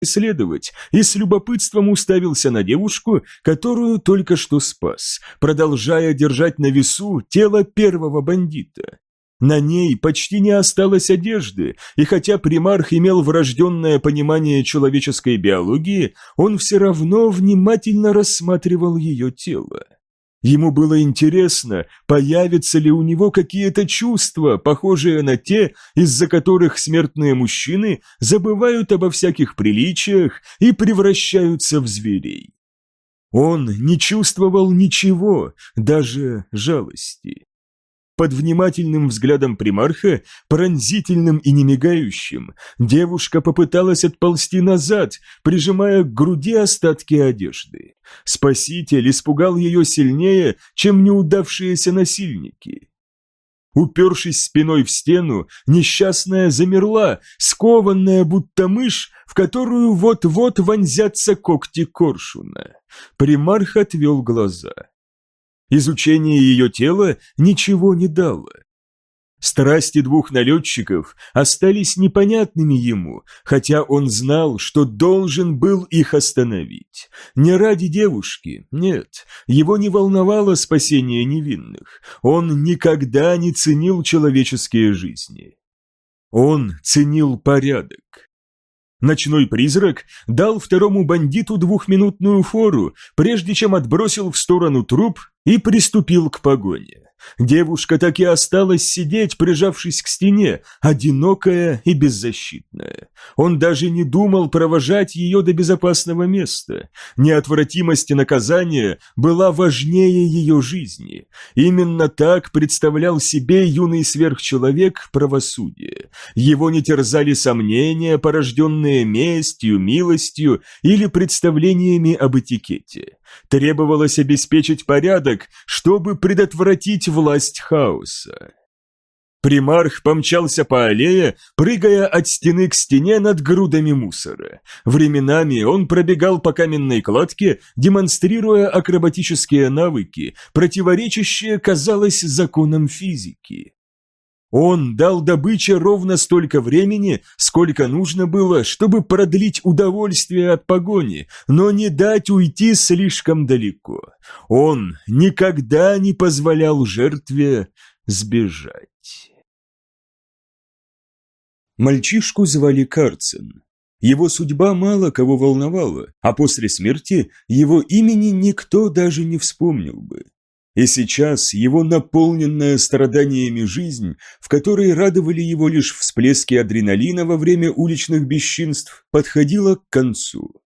исследовать и с любопытством уставился на девушку, которую только что спас, продолжая держать на весу тело первого бандита. На ней почти не осталось одежды, и хотя примарх имел врожденное понимание человеческой биологии, он все равно внимательно рассматривал ее тело. Ему было интересно, появятся ли у него какие-то чувства, похожие на те, из-за которых смертные мужчины забывают обо всяких приличиях и превращаются в зверей. Он не чувствовал ничего, даже жалости. Под внимательным взглядом примарха, пронзительным и немигающим, девушка попыталась отползти назад, прижимая к груди остатки одежды. Спаситель испугал ее сильнее, чем неудавшиеся насильники. Упершись спиной в стену, несчастная замерла, скованная будто мышь, в которую вот-вот вонзятся когти коршуна. Примарх отвел глаза. Изучение ее тела ничего не дало. Страсти двух налетчиков остались непонятными ему, хотя он знал, что должен был их остановить. Не ради девушки, нет, его не волновало спасение невинных. Он никогда не ценил человеческие жизни. Он ценил порядок. Ночной призрак дал второму бандиту двухминутную фору, прежде чем отбросил в сторону труп и приступил к погоне. Девушка так и осталась сидеть, прижавшись к стене, одинокая и беззащитная. Он даже не думал провожать ее до безопасного места. Неотвратимость наказания была важнее ее жизни. Именно так представлял себе юный сверхчеловек правосудие. Его не терзали сомнения, порожденные местью, милостью или представлениями об этикете. Требовалось обеспечить порядок, чтобы предотвратить власть хаоса. Примарх помчался по аллее, прыгая от стены к стене над грудами мусора. Временами он пробегал по каменной кладке, демонстрируя акробатические навыки, противоречащие, казалось, законам физики. Он дал добыче ровно столько времени, сколько нужно было, чтобы продлить удовольствие от погони, но не дать уйти слишком далеко. Он никогда не позволял жертве сбежать. Мальчишку звали Карцен. Его судьба мало кого волновала, а после смерти его имени никто даже не вспомнил бы. И сейчас его наполненная страданиями жизнь, в которой радовали его лишь всплески адреналина во время уличных бесчинств, подходила к концу.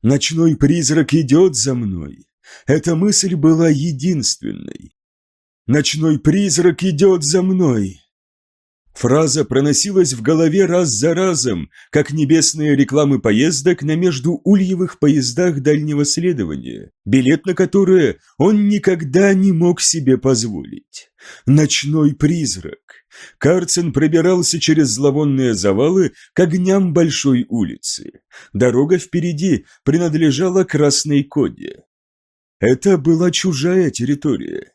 «Ночной призрак идет за мной». Эта мысль была единственной. «Ночной призрак идет за мной», Фраза проносилась в голове раз за разом, как небесные рекламы поездок на междуульевых поездах дальнего следования, билет на которые он никогда не мог себе позволить. Ночной призрак. Карцен пробирался через зловонные завалы к огням большой улицы. Дорога впереди принадлежала Красной Коде. Это была чужая территория.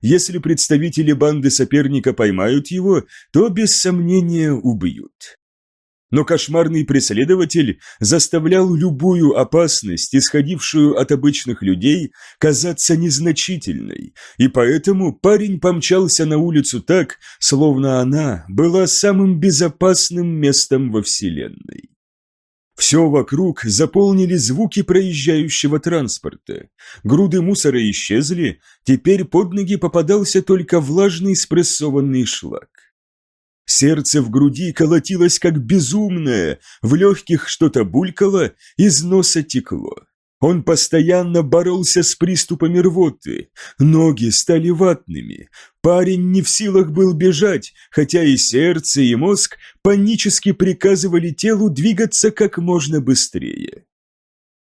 Если представители банды соперника поймают его, то без сомнения убьют. Но кошмарный преследователь заставлял любую опасность, исходившую от обычных людей, казаться незначительной, и поэтому парень помчался на улицу так, словно она была самым безопасным местом во Вселенной. Все вокруг заполнили звуки проезжающего транспорта. Груды мусора исчезли, теперь под ноги попадался только влажный спрессованный шлак. Сердце в груди колотилось как безумное, в легких что-то булькало, из носа текло. Он постоянно боролся с приступами рвоты, ноги стали ватными. Парень не в силах был бежать, хотя и сердце, и мозг панически приказывали телу двигаться как можно быстрее.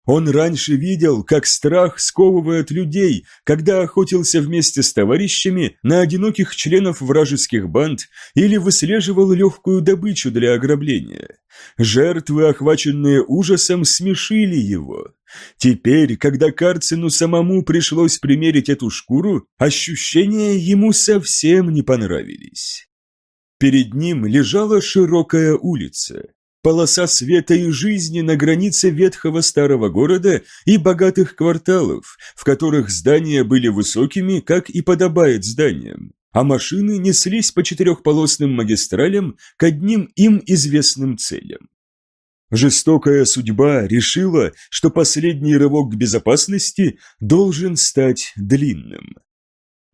Он раньше видел, как страх сковывает людей, когда охотился вместе с товарищами на одиноких членов вражеских банд или выслеживал легкую добычу для ограбления. Жертвы, охваченные ужасом, смешили его. Теперь, когда Карцину самому пришлось примерить эту шкуру, ощущения ему совсем не понравились. Перед ним лежала широкая улица. Полоса света и жизни на границе ветхого старого города и богатых кварталов, в которых здания были высокими, как и подобает зданиям, а машины неслись по четырехполосным магистралям к одним им известным целям. Жестокая судьба решила, что последний рывок к безопасности должен стать длинным.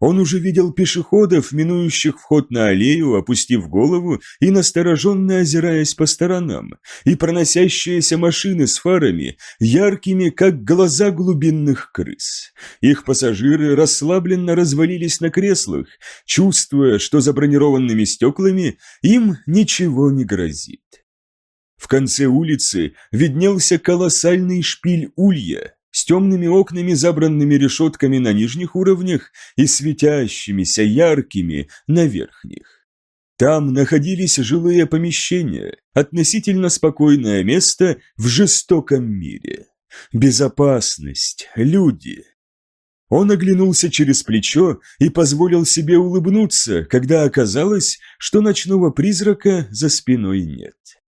Он уже видел пешеходов, минующих вход на аллею, опустив голову и настороженно озираясь по сторонам, и проносящиеся машины с фарами, яркими, как глаза глубинных крыс. Их пассажиры расслабленно развалились на креслах, чувствуя, что за бронированными стеклами им ничего не грозит. В конце улицы виднелся колоссальный шпиль улья, с темными окнами, забранными решетками на нижних уровнях и светящимися яркими на верхних. Там находились жилые помещения, относительно спокойное место в жестоком мире. Безопасность, люди. Он оглянулся через плечо и позволил себе улыбнуться, когда оказалось, что ночного призрака за спиной нет.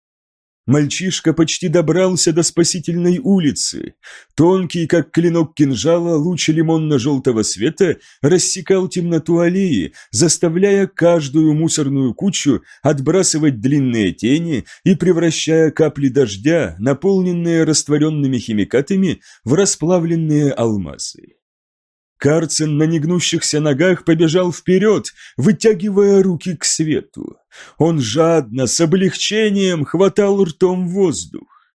Мальчишка почти добрался до спасительной улицы. Тонкий, как клинок кинжала, луч лимонно-желтого света рассекал темноту аллеи, заставляя каждую мусорную кучу отбрасывать длинные тени и превращая капли дождя, наполненные растворенными химикатами, в расплавленные алмазы. Карцен на негнущихся ногах побежал вперед, вытягивая руки к свету. Он жадно, с облегчением хватал ртом воздух.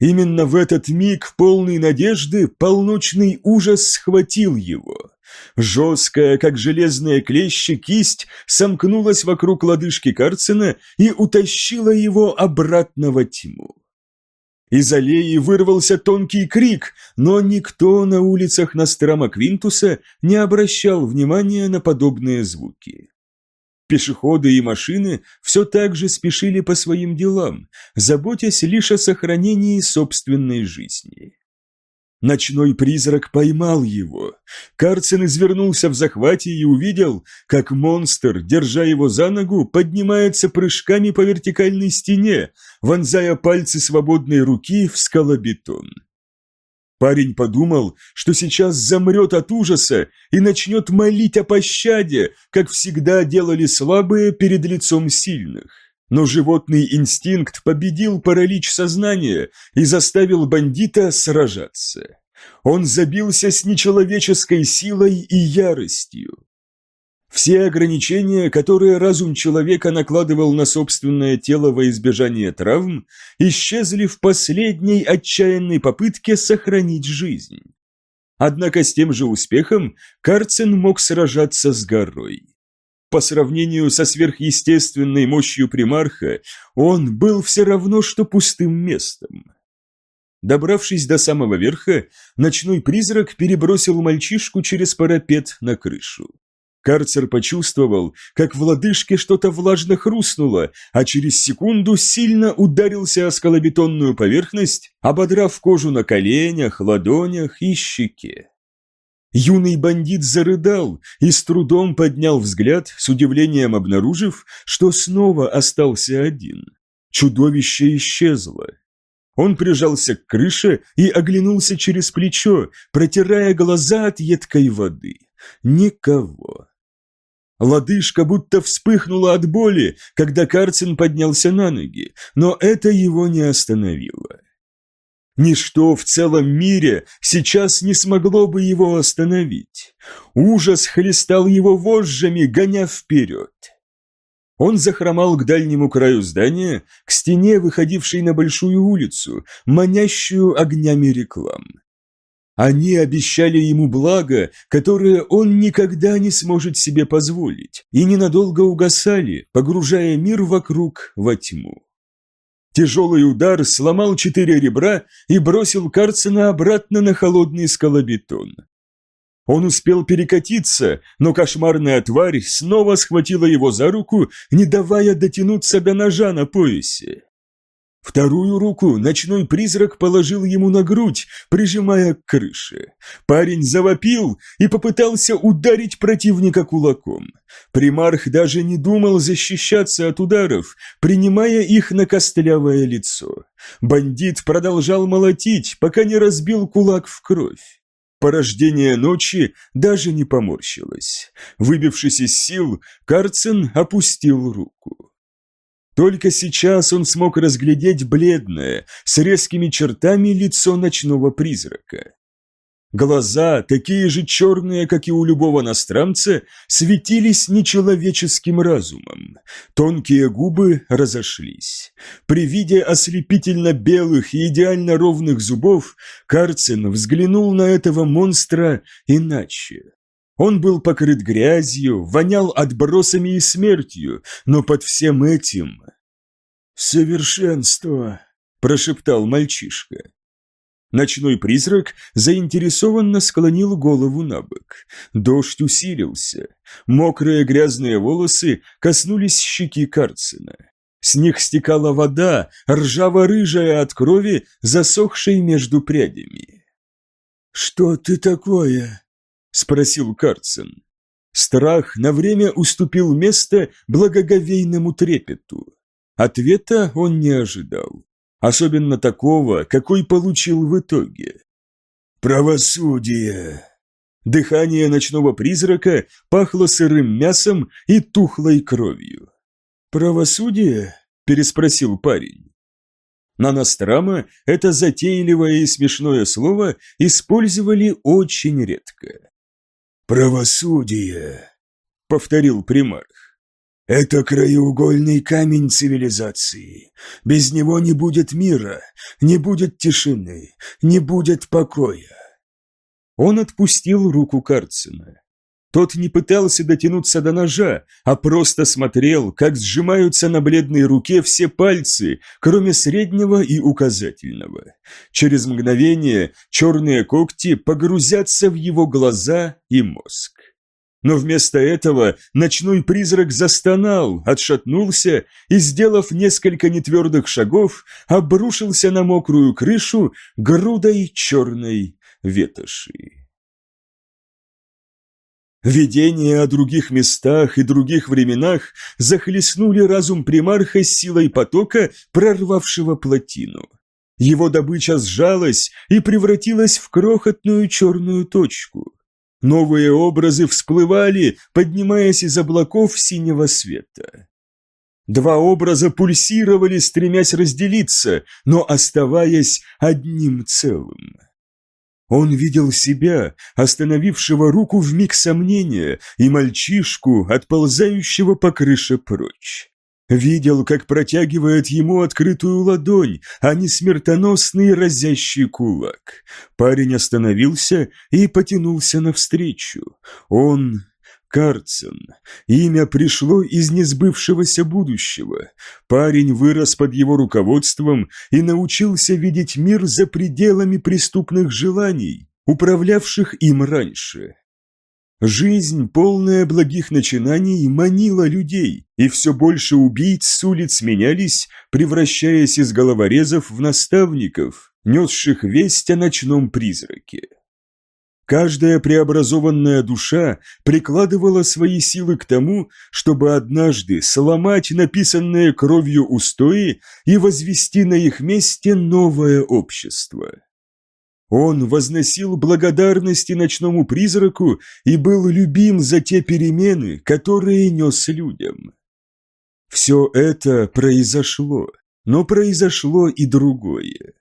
Именно в этот миг, полный надежды, полночный ужас схватил его. Жесткая, как железные клещи, кисть сомкнулась вокруг лодыжки Карцена и утащила его обратно во тьму. Из аллеи вырвался тонкий крик, но никто на улицах Настрама Квинтуса не обращал внимания на подобные звуки. Пешеходы и машины все так же спешили по своим делам, заботясь лишь о сохранении собственной жизни. Ночной призрак поймал его. Карцин извернулся в захвате и увидел, как монстр, держа его за ногу, поднимается прыжками по вертикальной стене, вонзая пальцы свободной руки в скалобетон. Парень подумал, что сейчас замрет от ужаса и начнет молить о пощаде, как всегда делали слабые перед лицом сильных. Но животный инстинкт победил паралич сознания и заставил бандита сражаться. Он забился с нечеловеческой силой и яростью. Все ограничения, которые разум человека накладывал на собственное тело во избежание травм, исчезли в последней отчаянной попытке сохранить жизнь. Однако с тем же успехом Карцен мог сражаться с горой. По сравнению со сверхъестественной мощью примарха, он был все равно, что пустым местом. Добравшись до самого верха, ночной призрак перебросил мальчишку через парапет на крышу. Карцер почувствовал, как в лодыжке что-то влажно хрустнуло, а через секунду сильно ударился о скалобетонную поверхность, ободрав кожу на коленях, ладонях и щеке. Юный бандит зарыдал и с трудом поднял взгляд, с удивлением обнаружив, что снова остался один. Чудовище исчезло. Он прижался к крыше и оглянулся через плечо, протирая глаза от едкой воды. Никого. Лодыжка будто вспыхнула от боли, когда Карцин поднялся на ноги, но это его не остановило. Ничто в целом мире сейчас не смогло бы его остановить. Ужас хлестал его вожжами, гоня вперед. Он захромал к дальнему краю здания, к стене, выходившей на большую улицу, манящую огнями реклам. Они обещали ему благо, которое он никогда не сможет себе позволить, и ненадолго угасали, погружая мир вокруг во тьму. Тяжелый удар сломал четыре ребра и бросил Карцена обратно на холодный скалобетон. Он успел перекатиться, но кошмарная тварь снова схватила его за руку, не давая дотянуться до ножа на поясе. Вторую руку ночной призрак положил ему на грудь, прижимая к крыше. Парень завопил и попытался ударить противника кулаком. Примарх даже не думал защищаться от ударов, принимая их на костлявое лицо. Бандит продолжал молотить, пока не разбил кулак в кровь. Порождение ночи даже не поморщилось. Выбившись из сил, Карцен опустил руку. Только сейчас он смог разглядеть бледное, с резкими чертами лицо ночного призрака. Глаза, такие же черные, как и у любого иностранца, светились нечеловеческим разумом. Тонкие губы разошлись. При виде ослепительно белых и идеально ровных зубов Карцин взглянул на этого монстра иначе. Он был покрыт грязью, вонял отбросами и смертью, но под всем этим... «Совершенство!» – прошептал мальчишка. Ночной призрак заинтересованно склонил голову на бок. Дождь усилился. Мокрые грязные волосы коснулись щеки Карцина. С них стекала вода, ржаво-рыжая от крови, засохшей между прядями. «Что ты такое?» Спросил Карцен. Страх на время уступил место благоговейному трепету. Ответа он не ожидал, особенно такого, какой получил в итоге. «Правосудие!» Дыхание ночного призрака пахло сырым мясом и тухлой кровью. «Правосудие?» – переспросил парень. На Настрама это затейливое и смешное слово использовали очень редко. «Правосудие», — повторил примарх. «Это краеугольный камень цивилизации. Без него не будет мира, не будет тишины, не будет покоя». Он отпустил руку Карцина. Тот не пытался дотянуться до ножа, а просто смотрел, как сжимаются на бледной руке все пальцы, кроме среднего и указательного. Через мгновение черные когти погрузятся в его глаза и мозг. Но вместо этого ночной призрак застонал, отшатнулся и, сделав несколько нетвердых шагов, обрушился на мокрую крышу грудой черной ветоши. Видения о других местах и других временах захлестнули разум примарха силой потока, прорвавшего плотину. Его добыча сжалась и превратилась в крохотную черную точку. Новые образы всплывали, поднимаясь из облаков синего света. Два образа пульсировали, стремясь разделиться, но оставаясь одним целым. Он видел себя, остановившего руку в миг сомнения, и мальчишку, отползающего по крыше прочь. Видел, как протягивает ему открытую ладонь, а не смертоносный разящий кулак. Парень остановился и потянулся навстречу. Он Карцен. Имя пришло из несбывшегося будущего. Парень вырос под его руководством и научился видеть мир за пределами преступных желаний, управлявших им раньше. Жизнь, полная благих начинаний, манила людей, и все больше убийц с улиц менялись, превращаясь из головорезов в наставников, несших весть о ночном призраке. Каждая преобразованная душа прикладывала свои силы к тому, чтобы однажды сломать написанные кровью устои и возвести на их месте новое общество. Он возносил благодарности ночному призраку и был любим за те перемены, которые нес людям. Все это произошло, но произошло и другое.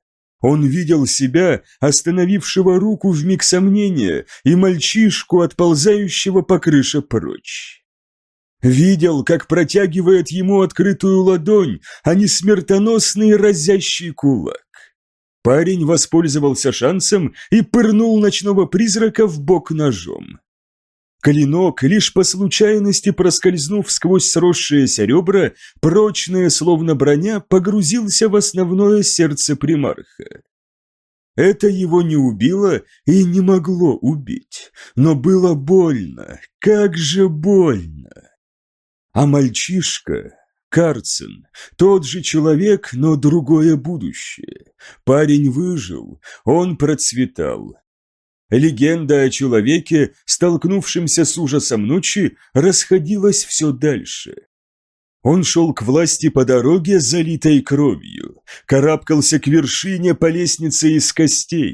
Он видел себя, остановившего руку в миг сомнения, и мальчишку, отползающего по крыше прочь. Видел, как протягивает ему открытую ладонь, а не смертоносный разящий кулак. Парень воспользовался шансом и пырнул ночного призрака в бок ножом. Клинок, лишь по случайности проскользнув сквозь сросшиеся ребра, прочное, словно броня, погрузился в основное сердце примарха. Это его не убило и не могло убить, но было больно, как же больно. А мальчишка, Карцен. Тот же человек, но другое будущее. Парень выжил, он процветал. Легенда о человеке, столкнувшемся с ужасом ночи, расходилась все дальше. Он шел к власти по дороге, залитой кровью, карабкался к вершине по лестнице из костей,